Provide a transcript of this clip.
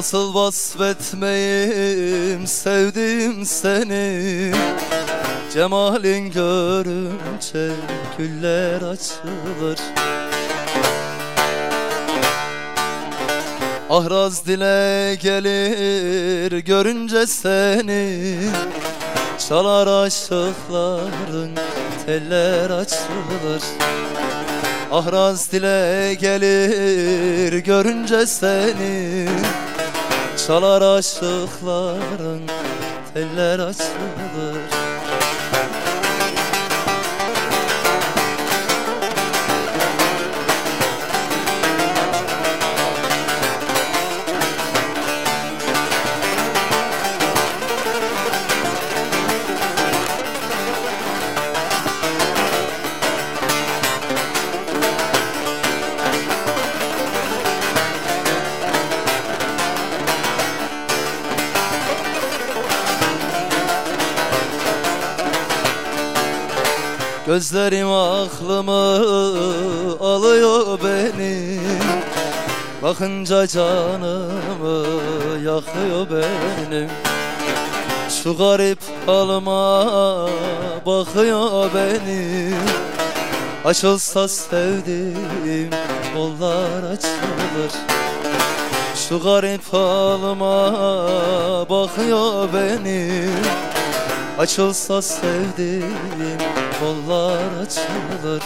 Nasıl vasfetmeyim sevdim seni. Cemalin görünce güller açılır. Ahraz dile gelir görünce seni. Çalar aşıkların teller açılır. Ahraz dile gelir görünce seni Çalar aşıkların teller açılır Gözlerim aklımı alıyor benim. Bakınca canımı yakıyor benim. Şu garip halıma bakıyor benim. Açılsa sevdiğim kollar açılır. Şu garip halıma bakıyor benim Açılsa sevdiğim kollar açılır